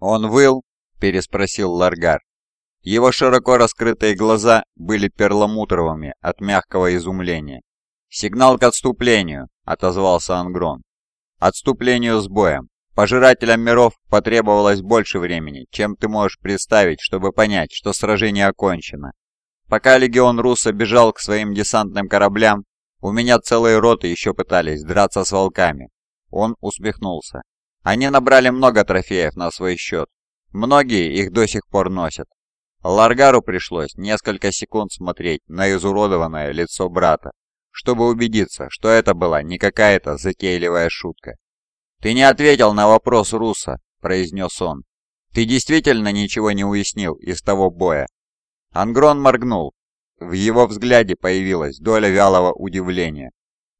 «Он выл?» – переспросил Ларгар. Его широко раскрытые глаза были перламутровыми от мягкого изумления. «Сигнал к отступлению!» – отозвался Ангрон. «Отступлению с боем. Пожирателям миров потребовалось больше времени, чем ты можешь представить, чтобы понять, что сражение окончено. Пока легион Руса бежал к своим десантным кораблям, у меня целые роты еще пытались драться с волками. Он усмехнулся. Они набрали много трофеев на свой счет. Многие их до сих пор носят. Ларгару пришлось несколько секунд смотреть на изуродованное лицо брата, чтобы убедиться, что это была не какая-то затейливая шутка. «Ты не ответил на вопрос Руса», — произнес он. «Ты действительно ничего не уяснил из того боя?» Ангрон моргнул. В его взгляде появилась доля вялого удивления.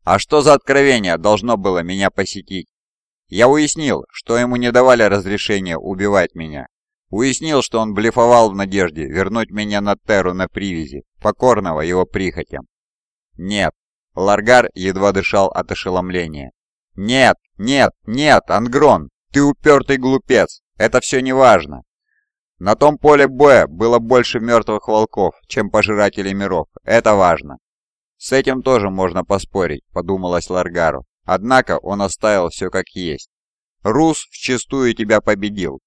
«А что за откровение должно было меня посетить?» «Я уяснил, что ему не давали разрешения убивать меня. Уяснил, что он блефовал в надежде вернуть меня на Терру на привязи, покорного его прихотям. Нет, Ларгар едва дышал от ошеломления. Нет, нет, нет, Ангрон, ты упертый глупец, это все не важно. На том поле боя было больше мертвых волков, чем пожирателей миров, это важно. С этим тоже можно поспорить, подумалось Ларгару. Однако он оставил все как есть. Рус вчистую тебя победил.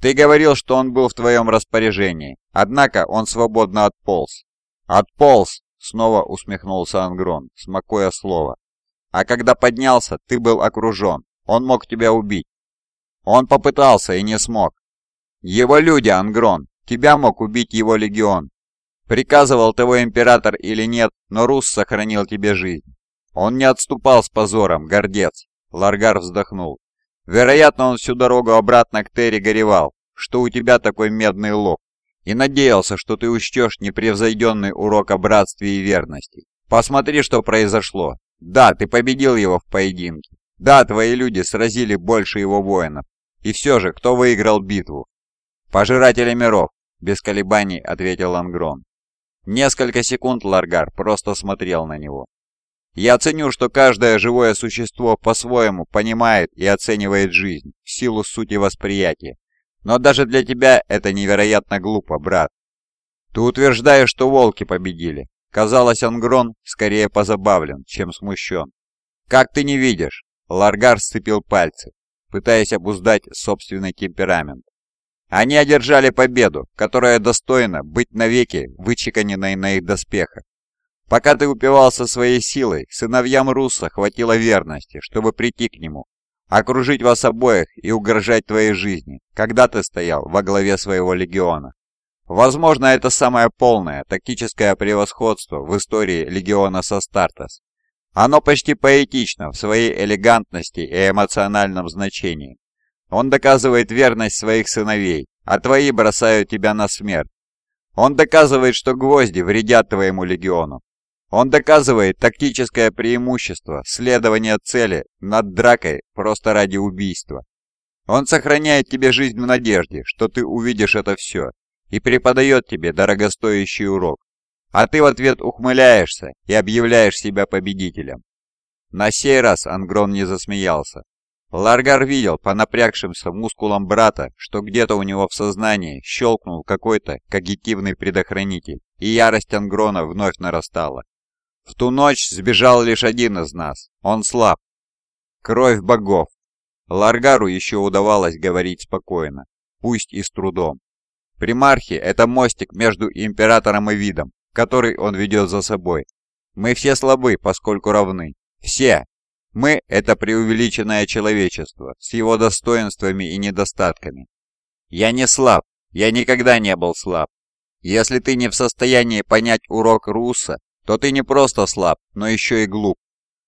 Ты говорил, что он был в твоем распоряжении, однако он свободно отполз. Отполз, снова усмехнулся Ангрон, смакуя слово. А когда поднялся, ты был окружен. Он мог тебя убить. Он попытался и не смог. Его люди, Ангрон. Тебя мог убить его легион. Приказывал того император или нет, но Рус сохранил тебе жизнь. Он не отступал с позором, гордец. Ларгар вздохнул. Вероятно, он всю дорогу обратно к Терри горевал, что у тебя такой медный лоб, и надеялся, что ты учтешь непревзойденный урок о братстве и верности. Посмотри, что произошло. Да, ты победил его в поединке. Да, твои люди сразили больше его воинов. И все же, кто выиграл битву? «Пожиратели миров», — без колебаний ответил Ангрон. Несколько секунд Ларгар просто смотрел на него. «Я ценю, что каждое живое существо по-своему понимает и оценивает жизнь в силу сути восприятия. Но даже для тебя это невероятно глупо, брат. Ты утверждаешь, что волки победили. Казалось, Ангрон скорее позабавлен, чем смущен. Как ты не видишь? Ларгар сцепил пальцы, пытаясь обуздать собственный темперамент. Они одержали победу, которая достойна быть навеки вычеканенной на их доспехах. Пока ты упивался своей силой, сыновьям Руса хватило верности, чтобы прийти к нему, окружить вас обоих и угрожать твоей жизни, когда ты стоял во главе своего легиона. Возможно, это самое полное тактическое превосходство в истории легиона Састартес. Оно почти поэтично в своей элегантности и эмоциональном значении. Он доказывает верность своих сыновей, а твои бросают тебя на смерть. Он доказывает, что гвозди вредят твоему легиону. Он доказывает тактическое преимущество следования цели над дракой просто ради убийства. Он сохраняет тебе жизнь в надежде, что ты увидишь это все, и преподает тебе дорогостоящий урок. А ты в ответ ухмыляешься и объявляешь себя победителем. На сей раз Ангрон не засмеялся. Ларгар видел по напрягшимся мускулам брата, что где-то у него в сознании щелкнул какой-то когитивный предохранитель, и ярость Ангрона вновь нарастала. В ту ночь сбежал лишь один из нас. Он слаб. Кровь богов. Ларгару еще удавалось говорить спокойно, пусть и с трудом. Примархи – это мостик между императором и видом, который он ведет за собой. Мы все слабы, поскольку равны. Все, мы — это преувеличенное человечество с его достоинствами и недостатками. Я не слаб, я никогда не был слаб. Если ты не в состоянии понять урок Руса, то ты не просто слаб, но еще и глуп.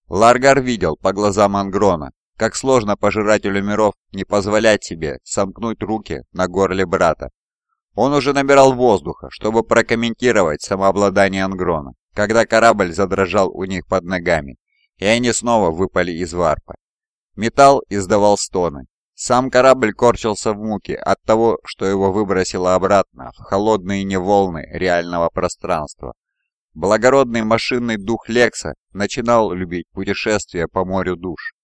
Ларгар видел по глазам Ангрона, как сложно пожирателю миров не позволять себе сомкнуть руки на горле брата. Он уже набирал воздуха, чтобы прокомментировать самообладание Ангрона, когда корабль задрожал у них под ногами и они снова выпали из варпа. Металл издавал стоны. Сам корабль корчился в муке от того, что его выбросило обратно в холодные неволны реального пространства. Благородный машинный дух Лекса начинал любить путешествия по морю душ.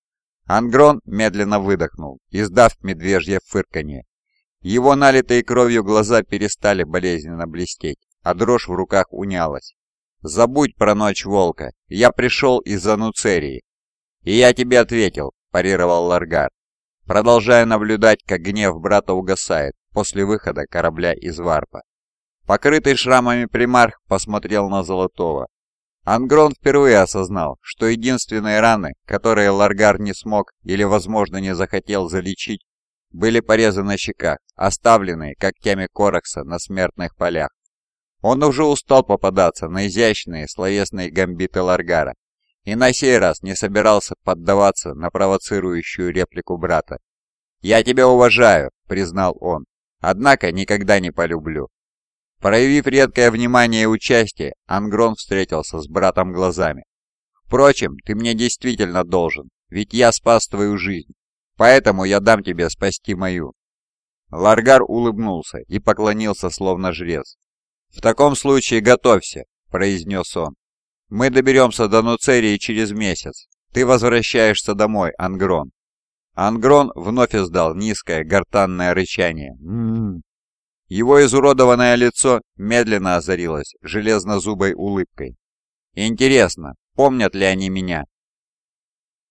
Ангрон медленно выдохнул, издав медвежье фырканье. Его налитые кровью глаза перестали болезненно блестеть, а дрожь в руках унялась. «Забудь про ночь волка. Я пришел из-за Нуцерии». «И я тебе ответил», – парировал Ларгар, продолжая наблюдать, как гнев брата угасает после выхода корабля из варпа. Покрытый шрамами примарх посмотрел на Золотого. Ангрон впервые осознал, что единственные раны, которые Ларгар не смог или, возможно, не захотел залечить, были порезы на щеках, оставленные когтями Коракса на смертных полях. Он уже устал попадаться на изящные словесные гамбиты Ларгара и на сей раз не собирался поддаваться на провоцирующую реплику брата. «Я тебя уважаю», — признал он, — «однако никогда не полюблю». Проявив редкое внимание и участие, Ангрон встретился с братом глазами. «Впрочем, ты мне действительно должен, ведь я спас твою жизнь, поэтому я дам тебе спасти мою». Ларгар улыбнулся и поклонился словно жрец. «В таком случае готовься», — произнес он. «Мы доберемся до Нуцерии через месяц. Ты возвращаешься домой, Ангрон». Ангрон вновь издал низкое гортанное рычание. «М. Его изуродованное лицо медленно озарилось железнозубой улыбкой. «Интересно, помнят ли они меня?»